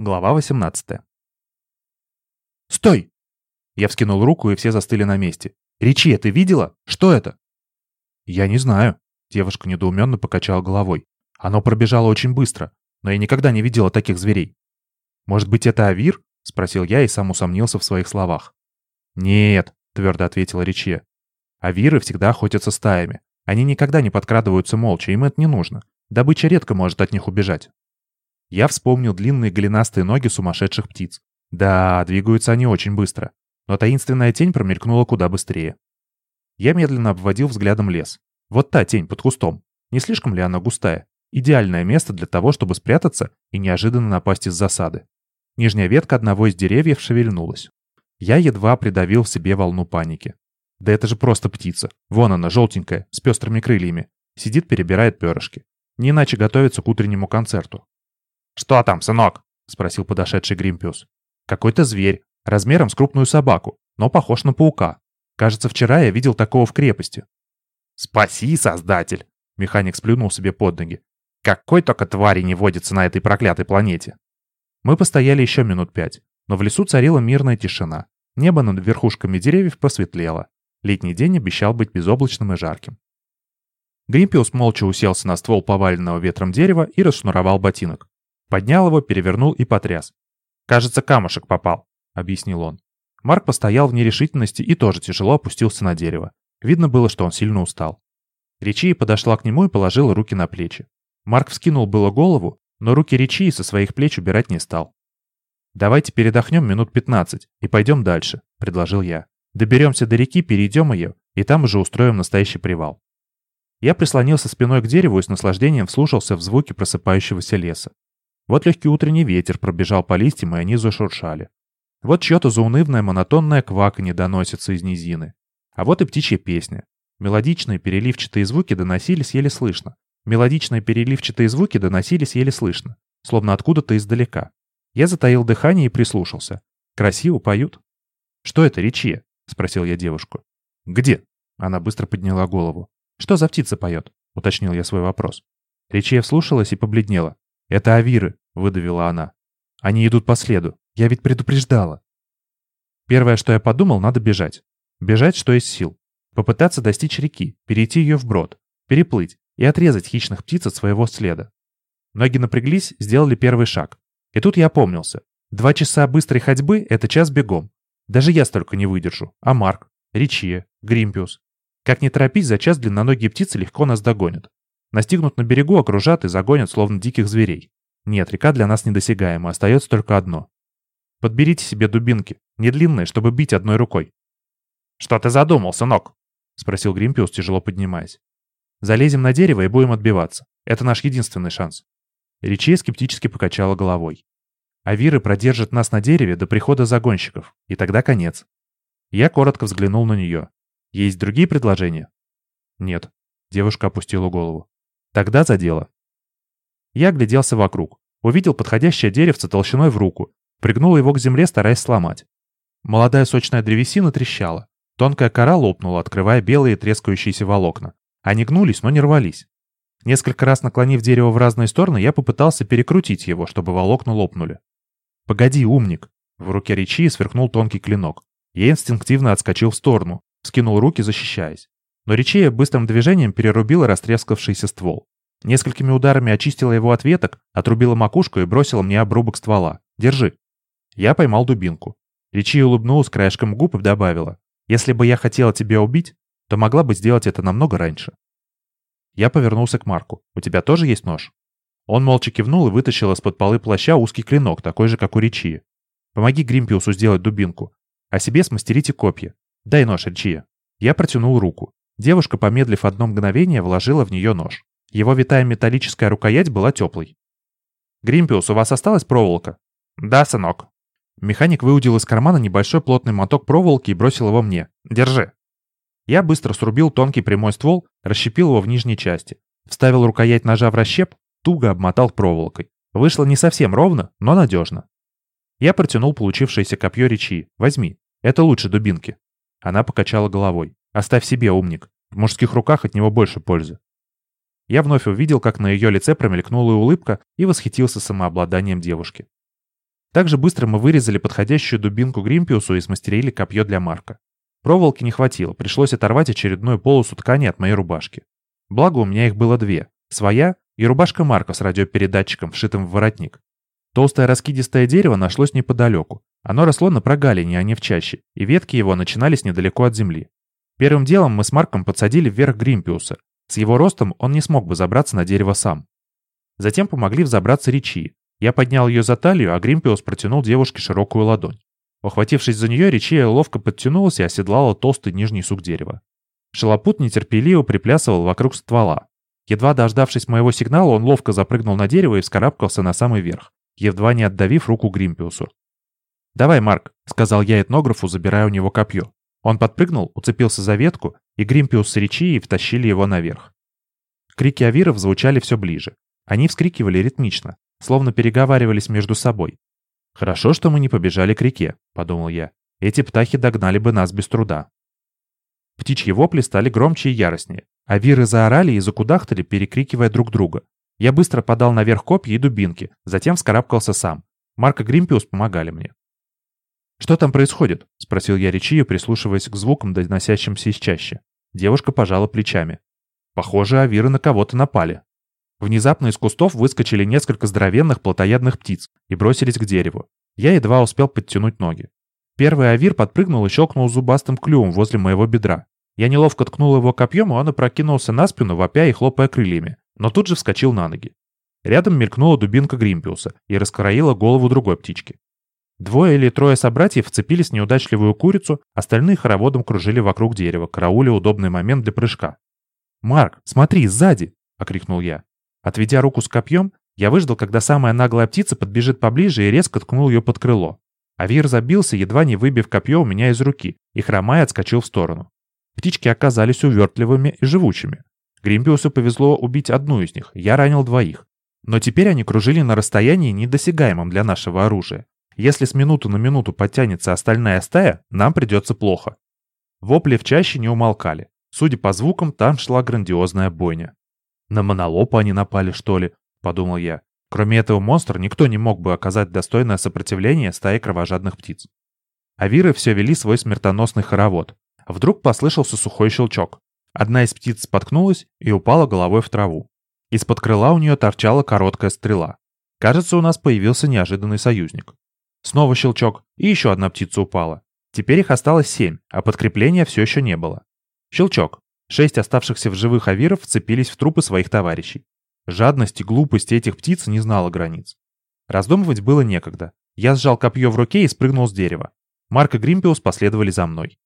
Глава 18. «Стой!» Я вскинул руку, и все застыли на месте. «Ричи, ты видела? Что это?» «Я не знаю». Девушка недоуменно покачала головой. «Оно пробежало очень быстро, но я никогда не видела таких зверей». «Может быть, это авир?» — спросил я и сам усомнился в своих словах. «Нет», — твердо ответила Ричи. «Авиры всегда охотятся стаями. Они никогда не подкрадываются молча, им это не нужно. Добыча редко может от них убежать. Я вспомнил длинные голенастые ноги сумасшедших птиц. Да, двигаются они очень быстро. Но таинственная тень промелькнула куда быстрее. Я медленно обводил взглядом лес. Вот та тень под кустом. Не слишком ли она густая? Идеальное место для того, чтобы спрятаться и неожиданно напасть из засады. Нижняя ветка одного из деревьев шевельнулась. Я едва придавил в себе волну паники. Да это же просто птица. Вон она, желтенькая, с пестрыми крыльями. Сидит, перебирает перышки. Не иначе готовится к утреннему концерту. «Что там, сынок?» — спросил подошедший Гримпиус. «Какой-то зверь, размером с крупную собаку, но похож на паука. Кажется, вчера я видел такого в крепости». «Спаси, Создатель!» — механик сплюнул себе под ноги. «Какой только твари не водится на этой проклятой планете!» Мы постояли еще минут пять, но в лесу царила мирная тишина. Небо над верхушками деревьев посветлело. Летний день обещал быть безоблачным и жарким. Гримпиус молча уселся на ствол поваленного ветром дерева и расшнуровал ботинок. Поднял его, перевернул и потряс. «Кажется, камушек попал», — объяснил он. Марк постоял в нерешительности и тоже тяжело опустился на дерево. Видно было, что он сильно устал. Ричи подошла к нему и положила руки на плечи. Марк вскинул было голову, но руки Ричи со своих плеч убирать не стал. «Давайте передохнем минут пятнадцать и пойдем дальше», — предложил я. «Доберемся до реки, перейдем ее, и там уже устроим настоящий привал». Я прислонился спиной к дереву и с наслаждением вслушался в звуки просыпающегося леса. Вот легкий утренний ветер пробежал по листьям, и они зашуршали. Вот чье-то заунывное монотонное кваканье доносится из низины. А вот и птичья песня. Мелодичные переливчатые звуки доносились еле слышно. Мелодичные переливчатые звуки доносились еле слышно, словно откуда-то издалека. Я затаил дыхание и прислушался. Красиво поют. «Что это, речье?» — спросил я девушку. «Где?» — она быстро подняла голову. «Что за птица поет?» — уточнил я свой вопрос. Речье вслушалась и побледнела. «Это авиры», — выдавила она. «Они идут по следу. Я ведь предупреждала». Первое, что я подумал, надо бежать. Бежать, что из сил. Попытаться достичь реки, перейти ее вброд, переплыть и отрезать хищных птиц от своего следа. Ноги напряглись, сделали первый шаг. И тут я опомнился. Два часа быстрой ходьбы — это час бегом. Даже я столько не выдержу. А Марк, Ричия, Гримпиус. Как не торопись, за час длинноногие птицы легко нас догонят. Настигнут на берегу, окружат и загонят, словно диких зверей. Нет, река для нас недосягаема, остается только одно. Подберите себе дубинки, не длинные, чтобы бить одной рукой. «Что ты задумал, сынок?» — спросил Гримпиус, тяжело поднимаясь. «Залезем на дерево и будем отбиваться. Это наш единственный шанс». Ричи скептически покачала головой. Авиры продержат нас на дереве до прихода загонщиков, и тогда конец. Я коротко взглянул на нее. Есть другие предложения? Нет. Девушка опустила голову. Тогда за дело. Я огляделся вокруг. Увидел подходящее деревце толщиной в руку. Пригнул его к земле, стараясь сломать. Молодая сочная древесина трещала. Тонкая кора лопнула, открывая белые трескающиеся волокна. Они гнулись, но не рвались. Несколько раз наклонив дерево в разные стороны, я попытался перекрутить его, чтобы волокна лопнули. «Погоди, умник!» В руке речи сверкнул тонкий клинок. Я инстинктивно отскочил в сторону, скинул руки, защищаясь. Но Ричея быстрым движением перерубила растрескавшийся ствол. Несколькими ударами очистила его от веток, отрубила макушку и бросила мне обрубок ствола. «Держи». Я поймал дубинку. Ричи улыбнулась краешком губ и добавила. «Если бы я хотела тебя убить, то могла бы сделать это намного раньше». Я повернулся к Марку. «У тебя тоже есть нож?» Он молча кивнул и вытащил из-под полы плаща узкий клинок, такой же, как у Ричи. «Помоги Гримпиусу сделать дубинку. А себе смастерите копья. Дай нож, Ричи». Я протянул руку. Девушка, помедлив одно мгновение, вложила в нее нож. Его витая металлическая рукоять была теплой. «Гримпиус, у вас осталась проволока?» «Да, сынок». Механик выудил из кармана небольшой плотный моток проволоки и бросил его мне. «Держи». Я быстро срубил тонкий прямой ствол, расщепил его в нижней части. Вставил рукоять ножа в расщеп, туго обмотал проволокой. Вышло не совсем ровно, но надежно. Я протянул получившееся копье речи. «Возьми. Это лучше дубинки». Она покачала головой. Оставь себе, умник. В мужских руках от него больше пользы. Я вновь увидел, как на ее лице промелькнула улыбка и восхитился самообладанием девушки. Также быстро мы вырезали подходящую дубинку Гримпиусу и смастерили копье для Марка. Проволоки не хватило, пришлось оторвать очередную полосу ткани от моей рубашки. Благо, у меня их было две. Своя и рубашка Марка с радиопередатчиком, вшитым в воротник. Толстое раскидистое дерево нашлось неподалеку. Оно росло на прогалине, а не в чаще, и ветки его начинались недалеко от земли. Первым делом мы с Марком подсадили вверх Гримпиуса. С его ростом он не смог бы забраться на дерево сам. Затем помогли взобраться Ричи. Я поднял ее за талию, а Гримпиус протянул девушке широкую ладонь. Ухватившись за нее, Ричия ловко подтянулась и оседлала толстый нижний сук дерева. Шалопут нетерпеливо приплясывал вокруг ствола. Едва дождавшись моего сигнала, он ловко запрыгнул на дерево и вскарабкался на самый верх, едва не отдавив руку Гримпиусу. «Давай, Марк», — сказал я этнографу, забирая у него копье. Он подпрыгнул, уцепился за ветку, и Гримпиус с Ричией втащили его наверх. Крики авиров звучали все ближе. Они вскрикивали ритмично, словно переговаривались между собой. «Хорошо, что мы не побежали к реке», — подумал я. «Эти птахи догнали бы нас без труда». Птичьи вопли стали громче и яростнее. А виры заорали и закудахтали, перекрикивая друг друга. Я быстро подал наверх копья и дубинки, затем вскарабкался сам. Марк и Гримпиус помогали мне. «Что там происходит?» — спросил я Ричию, прислушиваясь к звукам, доносящимся из чаще. Девушка пожала плечами. «Похоже, авиры на кого-то напали». Внезапно из кустов выскочили несколько здоровенных плотоядных птиц и бросились к дереву. Я едва успел подтянуть ноги. Первый авир подпрыгнул и щелкнул зубастым клювом возле моего бедра. Я неловко ткнул его копьем, и он опрокинулся на спину, вопя и хлопая крыльями, но тут же вскочил на ноги. Рядом мелькнула дубинка Гримпиуса и раскроила голову другой птички. Двое или трое собратьев вцепились в неудачливую курицу, остальные хороводом кружили вокруг дерева, карауля удобный момент для прыжка. «Марк, смотри, сзади!» — окрикнул я. Отведя руку с копьем, я выждал, когда самая наглая птица подбежит поближе и резко ткнул ее под крыло. Авир забился, едва не выбив копье у меня из руки, и хромая отскочил в сторону. Птички оказались увертливыми и живучими. Гримпиусу повезло убить одну из них, я ранил двоих. Но теперь они кружили на расстоянии, недосягаемом для нашего оружия. Если с минуты на минуту подтянется остальная стая, нам придется плохо. Вопли в чаще не умолкали. Судя по звукам, там шла грандиозная бойня. На монолопа они напали, что ли? Подумал я. Кроме этого монстра, никто не мог бы оказать достойное сопротивление стае кровожадных птиц. Авиры все вели свой смертоносный хоровод. Вдруг послышался сухой щелчок. Одна из птиц споткнулась и упала головой в траву. Из-под крыла у нее торчала короткая стрела. Кажется, у нас появился неожиданный союзник. Снова щелчок, и еще одна птица упала. Теперь их осталось семь, а подкрепления все еще не было. Щелчок. Шесть оставшихся в живых авиров вцепились в трупы своих товарищей. Жадность и глупость этих птиц не знала границ. Раздумывать было некогда. Я сжал копье в руке и спрыгнул с дерева. Марк и Гримпиус последовали за мной.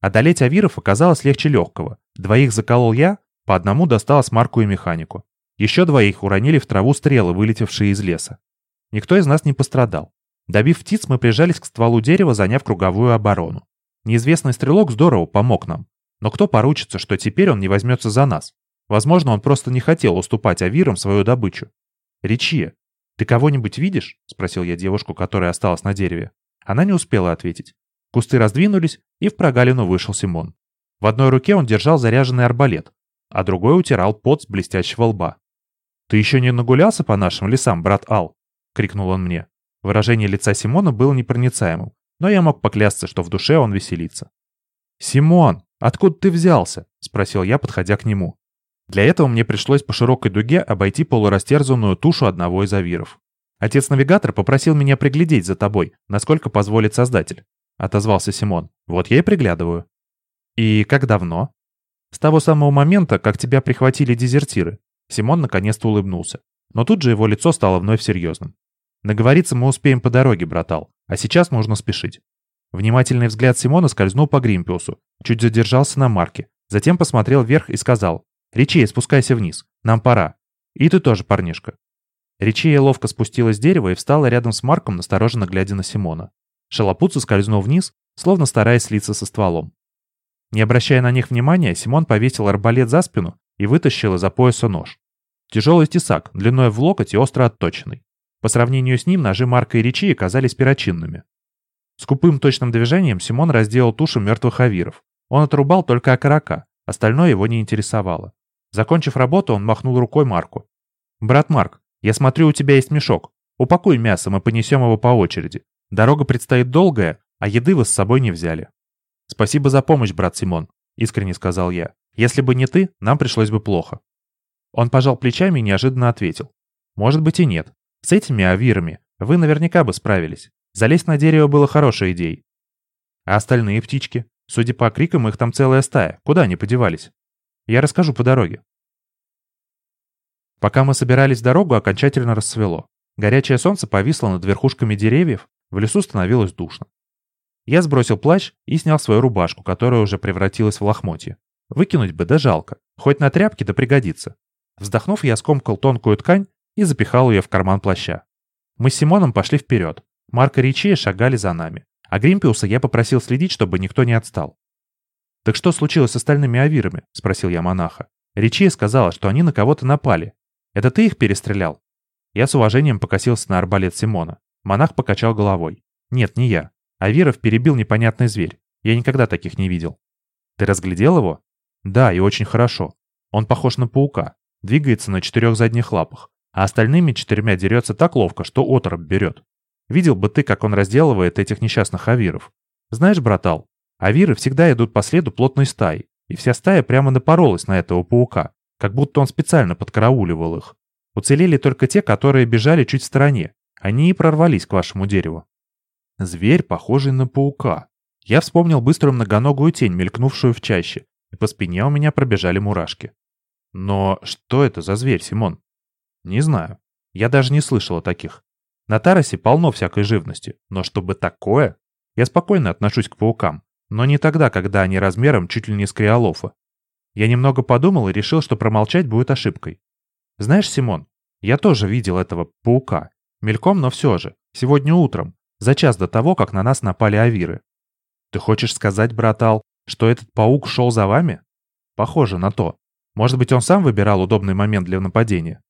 Одолеть авиров оказалось легче легкого. Двоих заколол я, по одному досталось Марку и механику. Еще двоих уронили в траву стрелы, вылетевшие из леса. Никто из нас не пострадал. Добив птиц, мы прижались к стволу дерева, заняв круговую оборону. Неизвестный стрелок здорово помог нам. Но кто поручится, что теперь он не возьмется за нас? Возможно, он просто не хотел уступать авирам свою добычу. «Ричия, ты кого-нибудь видишь?» — спросил я девушку, которая осталась на дереве. Она не успела ответить. Кусты раздвинулись, и в прогалину вышел Симон. В одной руке он держал заряженный арбалет, а другой утирал пот с блестящего лба. «Ты еще не нагулялся по нашим лесам, брат Ал?» — крикнул он мне. Выражение лица Симона было непроницаемым, но я мог поклясться, что в душе он веселится. «Симон, откуда ты взялся?» — спросил я, подходя к нему. Для этого мне пришлось по широкой дуге обойти полурастерзанную тушу одного из авиров. «Отец-навигатор попросил меня приглядеть за тобой, насколько позволит Создатель», — отозвался Симон. «Вот я и приглядываю». «И как давно?» «С того самого момента, как тебя прихватили дезертиры». Симон наконец-то улыбнулся. Но тут же его лицо стало вновь серьезным. Наговориться мы успеем по дороге, братал, а сейчас нужно спешить. Внимательный взгляд Симона скользнул по Гримпиусу, чуть задержался на Марке, затем посмотрел вверх и сказал «Ричей, спускайся вниз, нам пора. И ты тоже, парнишка». Ричея ловко спустилась с дерева и встала рядом с Марком, настороженно глядя на Симона. Шалопут скользнул вниз, словно стараясь слиться со стволом. Не обращая на них внимания, Симон повесил арбалет за спину и вытащил из-за пояса нож. Тяжелый тесак, длиной в локоть и остро отточенный. По сравнению с ним ножи Марка и Ричи казались перочинными. Скупым точным движением Симон разделал тушу мертвых авиров. Он отрубал только окорока, остальное его не интересовало. Закончив работу, он махнул рукой Марку. «Брат Марк, я смотрю, у тебя есть мешок. Упакуй мясо, мы понесем его по очереди. Дорога предстоит долгая, а еды вы с собой не взяли». «Спасибо за помощь, брат Симон», — искренне сказал я. «Если бы не ты, нам пришлось бы плохо». Он пожал плечами и неожиданно ответил. «Может быть и нет. С этими авирами вы наверняка бы справились. Залезть на дерево было хорошей идеей. А остальные птички? Судя по крикам, их там целая стая. Куда они подевались? Я расскажу по дороге. Пока мы собирались дорогу, окончательно рассвело. Горячее солнце повисло над верхушками деревьев, в лесу становилось душно. Я сбросил плащ и снял свою рубашку, которая уже превратилась в лохмотье. Выкинуть бы, да жалко. Хоть на тряпке да пригодится. Вздохнув, я скомкал тонкую ткань и запихал ее в карман плаща. Мы с Симоном пошли вперед. Марк и Ричи шагали за нами. А Гримпиуса я попросил следить, чтобы никто не отстал. «Так что случилось с остальными авирами?» — спросил я монаха. Ричи сказала, что они на кого-то напали. Это ты их перестрелял?» Я с уважением покосился на арбалет Симона. Монах покачал головой. «Нет, не я. Авиров перебил непонятный зверь. Я никогда таких не видел». «Ты разглядел его?» «Да, и очень хорошо. Он похож на паука. Двигается на четырех задних лапах. А остальными четырьмя дерется так ловко, что оторопь берет. Видел бы ты, как он разделывает этих несчастных авиров. Знаешь, братал, авиры всегда идут по следу плотной стаи, и вся стая прямо напоролась на этого паука, как будто он специально подкарауливал их. Уцелели только те, которые бежали чуть в стороне. Они и прорвались к вашему дереву. Зверь, похожий на паука. Я вспомнил быструю многоногую тень, мелькнувшую в чаще, и по спине у меня пробежали мурашки. Но что это за зверь, Симон? Не знаю. Я даже не слышал о таких. На Таросе полно всякой живности, но чтобы такое... Я спокойно отношусь к паукам, но не тогда, когда они размером чуть ли не с криолофа. Я немного подумал и решил, что промолчать будет ошибкой. Знаешь, Симон, я тоже видел этого паука. Мельком, но все же. Сегодня утром, за час до того, как на нас напали авиры. Ты хочешь сказать, братал, что этот паук шел за вами? Похоже на то. Может быть, он сам выбирал удобный момент для нападения?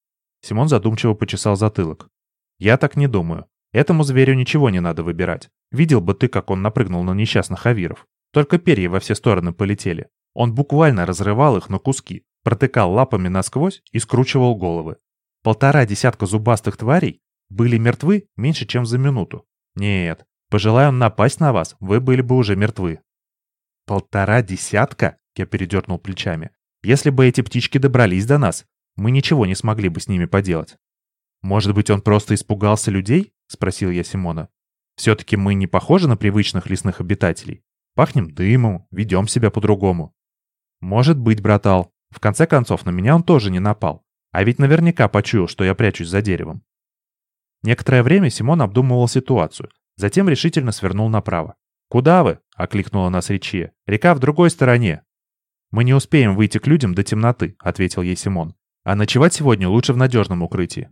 Симон задумчиво почесал затылок. Я так не думаю. Этому зверю ничего не надо выбирать. Видел бы ты, как он напрыгнул на несчастных авиров. Только перья во все стороны полетели. Он буквально разрывал их на куски, протыкал лапами насквозь и скручивал головы. Полтора десятка зубастых тварей были мертвы меньше, чем за минуту. Нет, пожелая он напасть на вас, вы были бы уже мертвы. Полтора десятка? Я передернул плечами. Если бы эти птички добрались до нас, мы ничего не смогли бы с ними поделать. «Может быть, он просто испугался людей?» — спросил я Симона. «Все-таки мы не похожи на привычных лесных обитателей. Пахнем дымом, ведем себя по-другому». «Может быть, братал. В конце концов, на меня он тоже не напал. А ведь наверняка почуял, что я прячусь за деревом». Некоторое время Симон обдумывал ситуацию, затем решительно свернул направо. «Куда вы?» — окликнула нас Ричия. «Река в другой стороне». «Мы не успеем выйти к людям до темноты», — ответил ей Симон. «А ночевать сегодня лучше в надежном укрытии».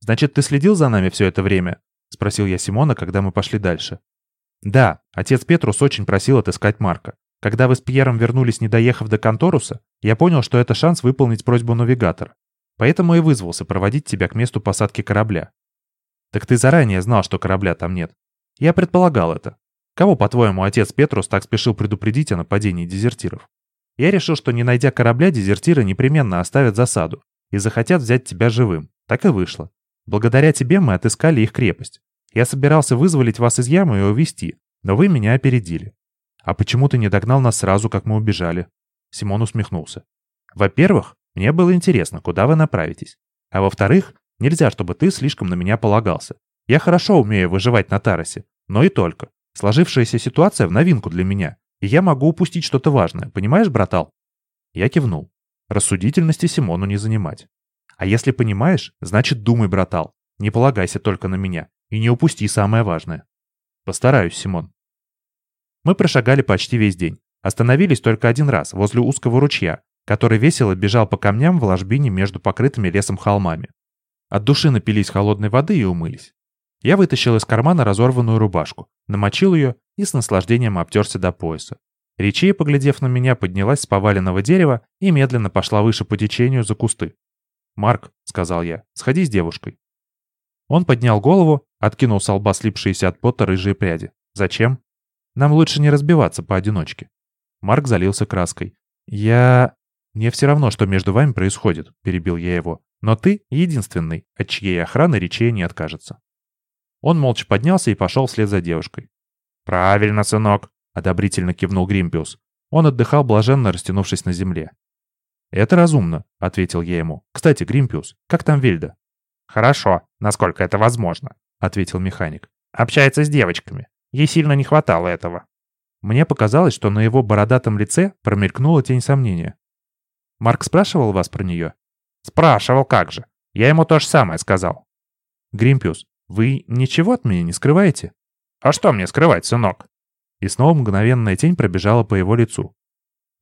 «Значит, ты следил за нами все это время?» — спросил я Симона, когда мы пошли дальше. «Да, отец Петрус очень просил отыскать Марка. Когда вы с Пьером вернулись, не доехав до Конторуса, я понял, что это шанс выполнить просьбу навигатора. Поэтому и вызвался проводить тебя к месту посадки корабля. Так ты заранее знал, что корабля там нет. Я предполагал это. Кого, по-твоему, отец Петрус так спешил предупредить о нападении дезертиров? Я решил, что не найдя корабля, дезертиры непременно оставят засаду и захотят взять тебя живым. Так и вышло. Благодаря тебе мы отыскали их крепость. Я собирался вызволить вас из ямы и увезти, но вы меня опередили. А почему ты не догнал нас сразу, как мы убежали?» Симон усмехнулся. «Во-первых, мне было интересно, куда вы направитесь. А во-вторых, нельзя, чтобы ты слишком на меня полагался. Я хорошо умею выживать на Таросе, но и только. Сложившаяся ситуация в новинку для меня, и я могу упустить что-то важное, понимаешь, братал?» Я кивнул. Рассудительности Симону не занимать. А если понимаешь, значит думай, братал. Не полагайся только на меня. И не упусти самое важное. Постараюсь, Симон. Мы прошагали почти весь день. Остановились только один раз, возле узкого ручья, который весело бежал по камням в ложбине между покрытыми лесом холмами. От души напились холодной воды и умылись. Я вытащил из кармана разорванную рубашку, намочил ее и с наслаждением обтерся до пояса. Ричия, поглядев на меня, поднялась с поваленного дерева и медленно пошла выше по течению за кусты. «Марк», — сказал я, — «сходи с девушкой». Он поднял голову, откинул с лба слипшиеся от пота рыжие пряди. «Зачем?» «Нам лучше не разбиваться поодиночке». Марк залился краской. «Я...» «Мне все равно, что между вами происходит», — перебил я его. «Но ты единственный, от чьей охраны речей не откажется». Он молча поднялся и пошел вслед за девушкой. «Правильно, сынок», — одобрительно кивнул Гримпиус. Он отдыхал блаженно, растянувшись на земле. «Это разумно», — ответил я ему. «Кстати, Гримпиус, как там Вельда?» «Хорошо, насколько это возможно», — ответил механик. «Общается с девочками. Ей сильно не хватало этого». Мне показалось, что на его бородатом лице промелькнула тень сомнения. «Марк спрашивал вас про нее?» «Спрашивал, как же. Я ему то же самое сказал». «Гримпиус, вы ничего от меня не скрываете?» «А что мне скрывать, сынок?» И снова мгновенная тень пробежала по его лицу.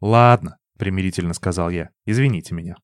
«Ладно», — примирительно сказал я, — «извините меня».